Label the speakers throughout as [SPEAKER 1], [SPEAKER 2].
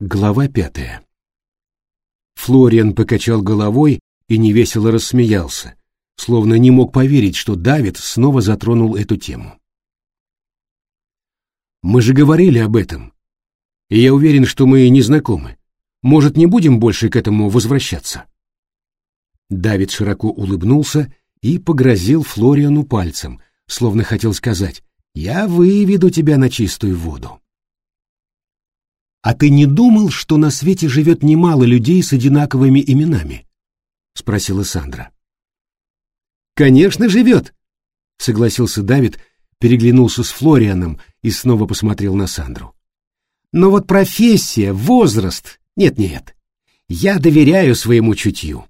[SPEAKER 1] Глава пятая. Флориан покачал головой и невесело рассмеялся, словно не мог поверить, что Давид снова затронул эту тему. «Мы же говорили об этом, и я уверен, что мы не знакомы. Может, не будем больше к этому возвращаться?» Давид широко улыбнулся и погрозил Флориану пальцем, словно хотел сказать «Я выведу тебя на чистую воду». «А ты не думал, что на свете живет немало людей с одинаковыми именами?» — спросила Сандра. «Конечно, живет!» — согласился Давид, переглянулся с Флорианом и снова посмотрел на Сандру. «Но вот профессия, возраст... Нет-нет, я доверяю своему чутью».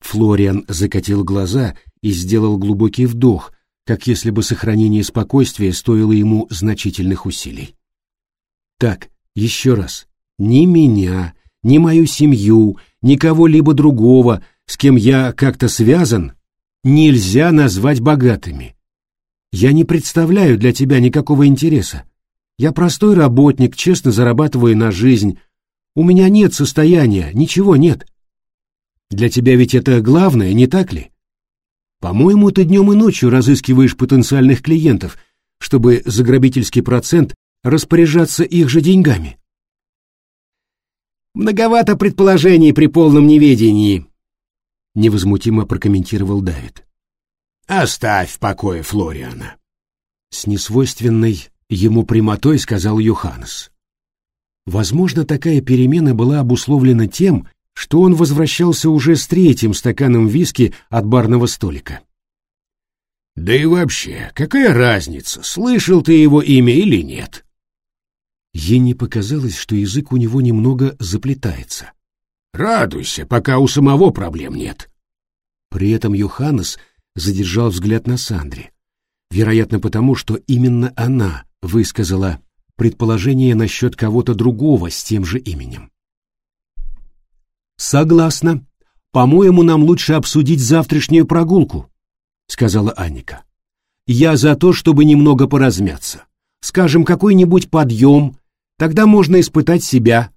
[SPEAKER 1] Флориан закатил глаза и сделал глубокий вдох, как если бы сохранение спокойствия стоило ему значительных усилий. «Так, еще раз, ни меня, ни мою семью, ни кого-либо другого, с кем я как-то связан, нельзя назвать богатыми. Я не представляю для тебя никакого интереса. Я простой работник, честно зарабатываю на жизнь. У меня нет состояния, ничего нет. Для тебя ведь это главное, не так ли? По-моему, ты днем и ночью разыскиваешь потенциальных клиентов, чтобы за грабительский процент распоряжаться их же деньгами.
[SPEAKER 2] Многовато предположений при полном неведении, невозмутимо прокомментировал Давид. Оставь в покое Флориана.
[SPEAKER 1] С несвойственной ему прямотой сказал Йоханнес. Возможно, такая перемена была обусловлена тем, что он возвращался уже с третьим стаканом виски от барного столика.
[SPEAKER 2] «Да и вообще, какая разница, слышал ты его имя или нет?»
[SPEAKER 1] Ей показалось, что язык у него немного заплетается.
[SPEAKER 2] «Радуйся, пока у самого проблем нет».
[SPEAKER 1] При этом Йоханнес задержал взгляд на Сандре, вероятно потому, что именно она высказала предположение насчет кого-то другого с тем же именем. «Согласна. По-моему, нам лучше обсудить завтрашнюю прогулку», — сказала Анника. «Я за то, чтобы немного поразмяться. Скажем, какой-нибудь подъем, Тогда можно испытать себя.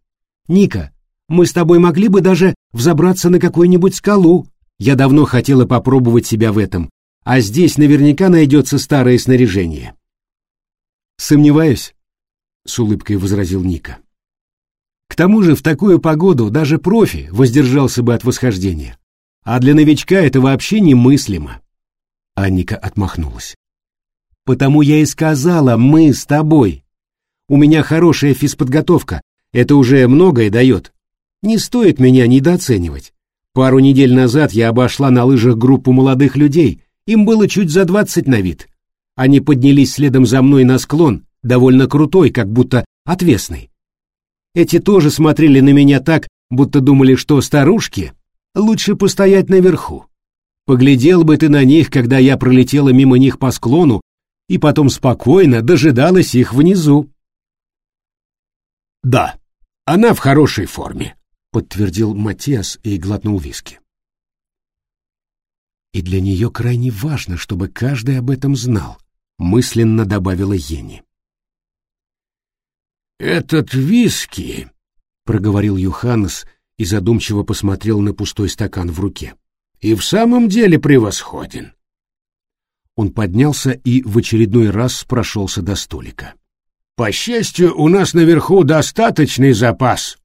[SPEAKER 1] Ника, мы с тобой могли бы даже взобраться на какую-нибудь скалу. Я давно хотела попробовать себя в этом, а здесь наверняка найдется старое снаряжение. Сомневаюсь, с улыбкой возразил Ника. К тому же в такую погоду даже профи воздержался бы от восхождения. А для новичка это вообще немыслимо. Анника отмахнулась. Потому я и сказала, мы с тобой. У меня хорошая физподготовка, это уже многое дает. Не стоит меня недооценивать. Пару недель назад я обошла на лыжах группу молодых людей, им было чуть за двадцать на вид. Они поднялись следом за мной на склон, довольно крутой, как будто отвесный. Эти тоже смотрели на меня так, будто думали, что старушки лучше постоять наверху. Поглядел бы ты на них, когда я пролетела мимо них по склону, и потом спокойно дожидалась их внизу.
[SPEAKER 2] Да, она в хорошей форме,
[SPEAKER 1] подтвердил Матиас и глотнул виски. И для нее крайне важно, чтобы каждый об этом знал, мысленно добавила Ени.
[SPEAKER 2] Этот виски, проговорил Юханес и задумчиво посмотрел на пустой стакан в руке. И в самом деле превосходен.
[SPEAKER 1] Он поднялся и в очередной раз прошелся до столика.
[SPEAKER 2] По счастью, у нас наверху достаточный запас.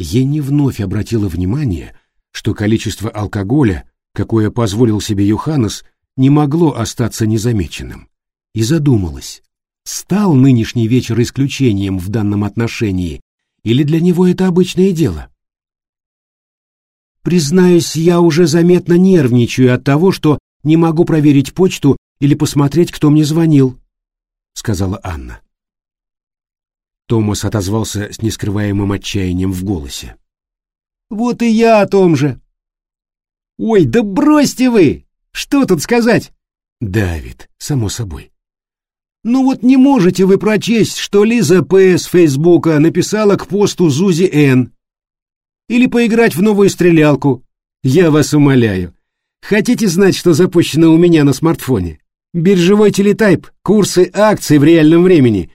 [SPEAKER 1] Ени вновь обратила внимание, что количество алкоголя, какое позволил себе Юханес, не могло остаться незамеченным, и задумалась, стал нынешний вечер исключением в данном отношении, или для него это обычное дело. Признаюсь, я уже заметно нервничаю от того, что не могу проверить почту или посмотреть, кто мне звонил, сказала Анна. Томас отозвался с нескрываемым отчаянием в голосе.
[SPEAKER 2] Вот и я о том же. Ой, да бросьте вы! Что тут сказать?
[SPEAKER 1] Давид, само собой.
[SPEAKER 2] Ну вот не можете вы прочесть, что Лиза П. с Фейсбука написала к посту Зузи Н. Или поиграть в новую стрелялку. Я вас умоляю. Хотите знать, что запущено у меня на смартфоне? Биржевой телетайп, курсы акций в реальном времени.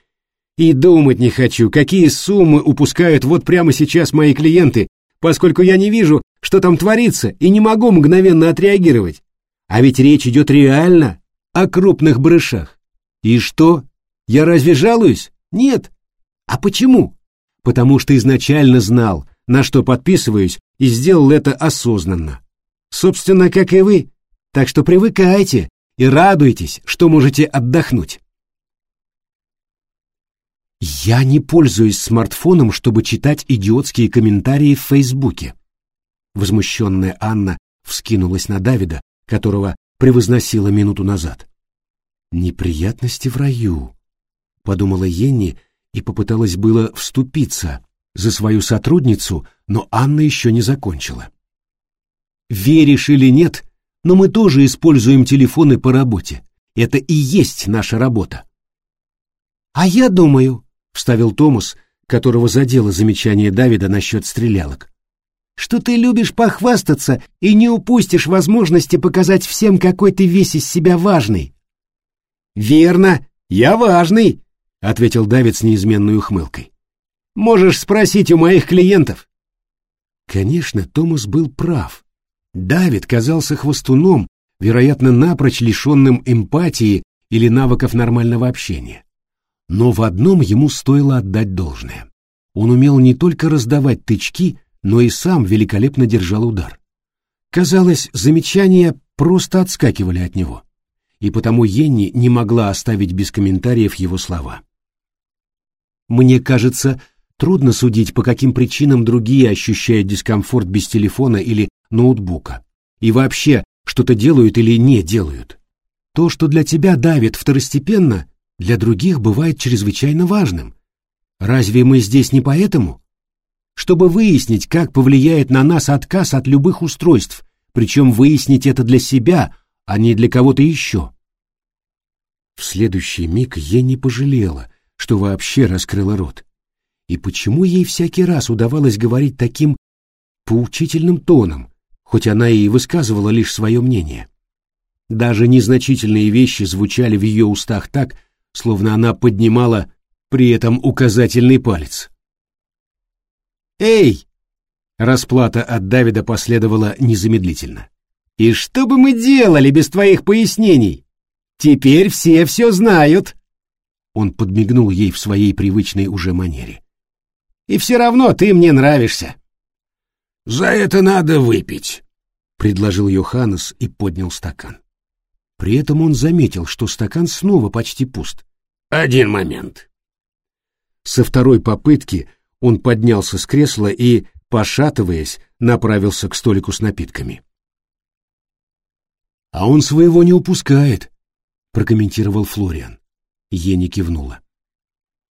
[SPEAKER 2] И думать не хочу, какие суммы упускают вот прямо сейчас мои клиенты, поскольку я не вижу, что там творится, и не могу мгновенно отреагировать. А ведь речь идет реально о крупных брышах. И что? Я разве жалуюсь? Нет. А почему? Потому что изначально знал, на что подписываюсь, и сделал это осознанно. Собственно, как и вы. Так что привыкайте и радуйтесь, что можете отдохнуть. Я не пользуюсь смартфоном, чтобы читать идиотские комментарии в Фейсбуке. Возмущенная Анна вскинулась на Давида, которого превозносила минуту назад. «Неприятности в раю», — подумала Енни и попыталась было вступиться за свою сотрудницу, но Анна еще не закончила. «Веришь или нет, но мы тоже используем телефоны по работе. Это и есть наша работа». «А я думаю», — вставил Томас, которого задело замечание Давида насчет стрелялок, что ты любишь похвастаться и не упустишь возможности показать всем, какой ты весь из себя важный. Верно, я важный, ответил Давид с неизменной ухмылкой. Можешь спросить у моих клиентов. Конечно, Томас был прав. Давид казался хвостуном, вероятно, напрочь лишенным эмпатии или навыков нормального общения. Но в одном ему стоило отдать должное. Он умел не только раздавать тычки, но и сам великолепно держал удар. Казалось, замечания просто отскакивали от него, и потому Енни не могла оставить без комментариев его слова. «Мне кажется, трудно судить, по каким причинам другие ощущают дискомфорт без телефона или ноутбука, и вообще, что-то делают или не делают. То, что для тебя давит второстепенно, для других бывает чрезвычайно важным. Разве мы здесь не поэтому?» чтобы выяснить, как повлияет на нас отказ от любых устройств, причем выяснить это для себя, а не для кого-то еще. В следующий миг я не пожалела, что вообще раскрыла рот. И почему ей всякий раз удавалось говорить таким поучительным тоном, хоть она и высказывала лишь свое мнение? Даже незначительные вещи звучали в ее устах так, словно она поднимала при этом указательный палец. «Эй!» Расплата от Давида последовала незамедлительно. «И что бы мы делали без твоих пояснений? Теперь все все знают!» Он подмигнул ей в своей привычной уже манере. «И все равно ты мне нравишься!»
[SPEAKER 1] «За это надо выпить», — предложил Йоханнес и поднял стакан. При этом он заметил, что стакан снова почти пуст. «Один момент». Со второй попытки он поднялся с кресла и, пошатываясь, направился к столику с напитками. «А он своего не упускает», — прокомментировал Флориан. Ени кивнула.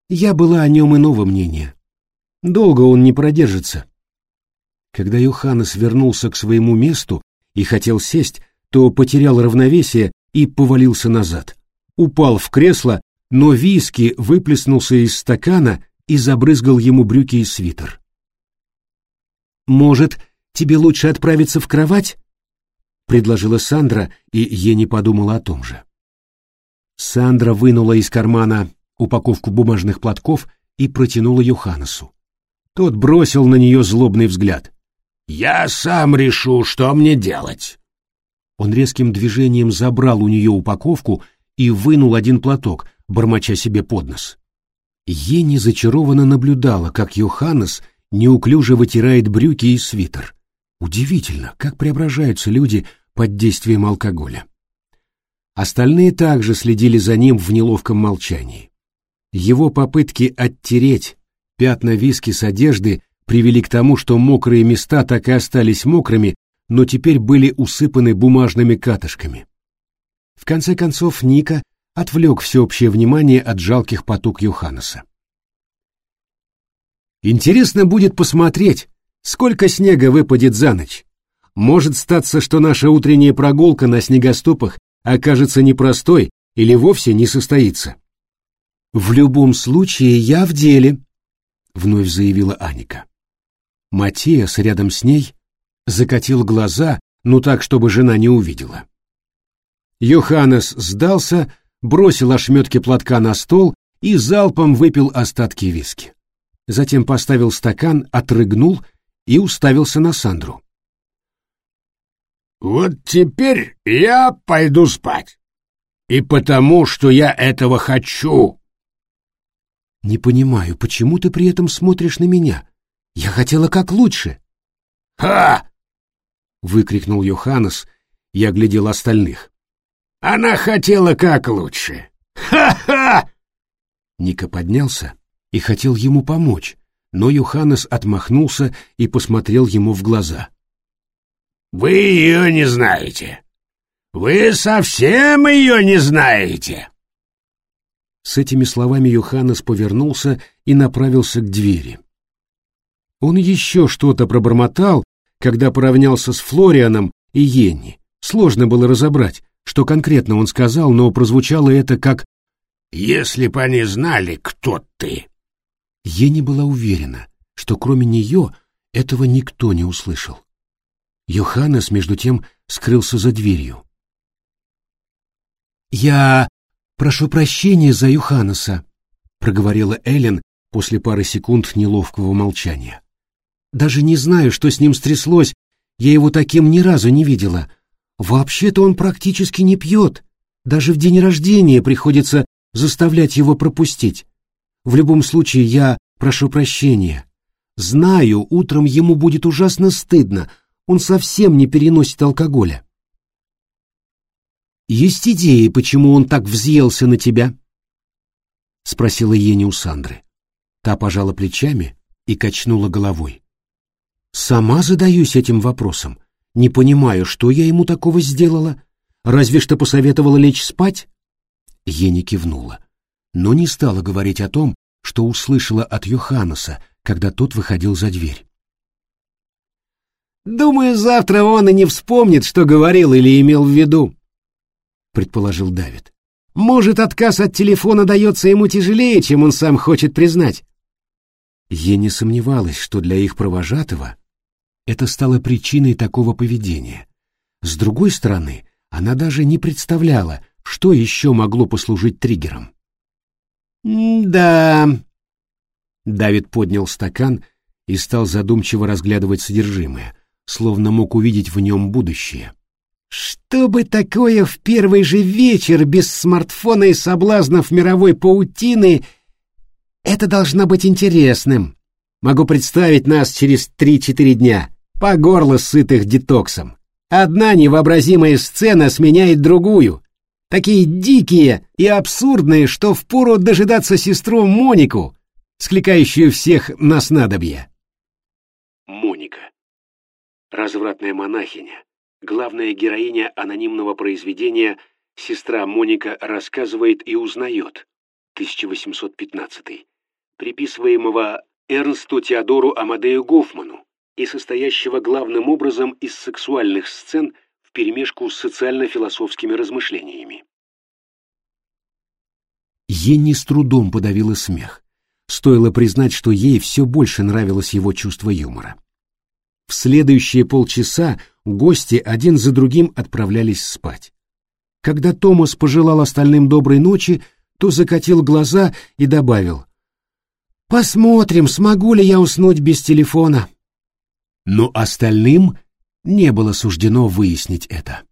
[SPEAKER 1] «Я была о нем иного мнения. Долго он не продержится». Когда Йоханнес вернулся к своему месту и хотел сесть, то потерял равновесие и повалился назад. Упал в кресло, но виски выплеснулся из стакана и забрызгал ему брюки и свитер. «Может, тебе лучше отправиться в кровать?» — предложила Сандра, и Ени подумала о том же. Сандра вынула из кармана упаковку бумажных платков и протянула Юханасу. Тот бросил на нее злобный взгляд. «Я сам решу, что мне делать». Он резким движением забрал у нее упаковку и вынул один платок, бормоча себе под нос. Ени зачарованно наблюдала, как Йоханнес неуклюже вытирает брюки и свитер. Удивительно, как преображаются люди под действием алкоголя. Остальные также следили за ним в неловком молчании. Его попытки оттереть пятна виски с одежды привели к тому, что мокрые места так и остались мокрыми, но теперь были усыпаны бумажными катышками. В конце концов Ника отвлек всеобщее внимание от жалких потуг Йоханнеса. «Интересно будет посмотреть, сколько снега выпадет за ночь. Может статься, что наша утренняя прогулка на снегоступах окажется непростой или вовсе не состоится». «В любом случае я в деле», — вновь заявила Аника. Матиас рядом с ней закатил глаза, ну так, чтобы жена не увидела. Йоханнес сдался бросил ошметки платка на стол
[SPEAKER 2] и залпом выпил остатки виски. Затем поставил стакан, отрыгнул и уставился на Сандру.
[SPEAKER 3] «Вот теперь я пойду спать. И потому, что я этого хочу».
[SPEAKER 2] «Не понимаю, почему ты при этом смотришь на меня? Я хотела как лучше».
[SPEAKER 3] «Ха!»
[SPEAKER 2] — выкрикнул Йоханнес и оглядел остальных.
[SPEAKER 3] «Она хотела как лучше! Ха-ха!»
[SPEAKER 2] Ника поднялся и хотел ему помочь, но Йоханнес отмахнулся и посмотрел ему в глаза.
[SPEAKER 3] «Вы ее не знаете! Вы совсем ее не знаете!»
[SPEAKER 2] С этими словами Йоханнес повернулся и направился к двери. Он еще что-то пробормотал, когда поравнялся с Флорианом и Йенни. Сложно было разобрать, что конкретно он сказал, но прозвучало это как
[SPEAKER 3] «Если бы они знали, кто ты».
[SPEAKER 2] Йенни была уверена, что кроме нее этого никто не услышал. Йоханнес, между тем, скрылся за дверью. «Я прошу прощения за Йоханнеса», — проговорила Эллен после пары секунд неловкого молчания. Даже не знаю, что с ним стряслось, я его таким ни разу не видела. Вообще-то он практически не пьет. Даже в день рождения приходится заставлять его пропустить. В любом случае, я прошу прощения. Знаю, утром ему будет ужасно стыдно, он совсем не переносит алкоголя. «Есть идеи, почему он так взъелся на тебя?» — спросила Ени у Сандры. Та пожала плечами и качнула головой. Сама задаюсь этим вопросом. Не понимаю, что я ему такого сделала. Разве что посоветовала лечь спать? Ени кивнула, но не стала говорить о том, что услышала от Йоханнеса, когда тот выходил за дверь. «Думаю, завтра он и не вспомнит, что говорил или имел в виду», — предположил Давид. «Может, отказ от телефона дается ему тяжелее, чем он сам хочет признать». Я не сомневалась, что для их провожатого это стало причиной такого поведения. С другой стороны, она даже не представляла, что еще могло послужить триггером. «Да...» Давид поднял стакан и стал задумчиво разглядывать содержимое, словно мог увидеть в нем будущее. «Что бы такое в первый же вечер без смартфона и соблазнов мировой паутины? Это должно быть интересным. Могу представить нас через три-четыре дня по горло сытых детоксом. Одна невообразимая сцена сменяет другую. Такие дикие и абсурдные, что впору дожидаться сестру Монику, скликающую всех на снадобье. Моника. Развратная монахиня, главная героиня анонимного произведения «Сестра Моника рассказывает и узнает» 1815, приписываемого Эрнсту Теодору Амадею Гофману, и состоящего главным образом из сексуальных сцен вперемешку с социально-философскими размышлениями. Енни с трудом подавила смех. Стоило признать, что ей все больше нравилось его чувство юмора. В следующие полчаса гости один за другим отправлялись спать. Когда Томас пожелал остальным доброй ночи, то закатил глаза и добавил «Посмотрим, смогу ли я уснуть без телефона» но остальным не было суждено выяснить это.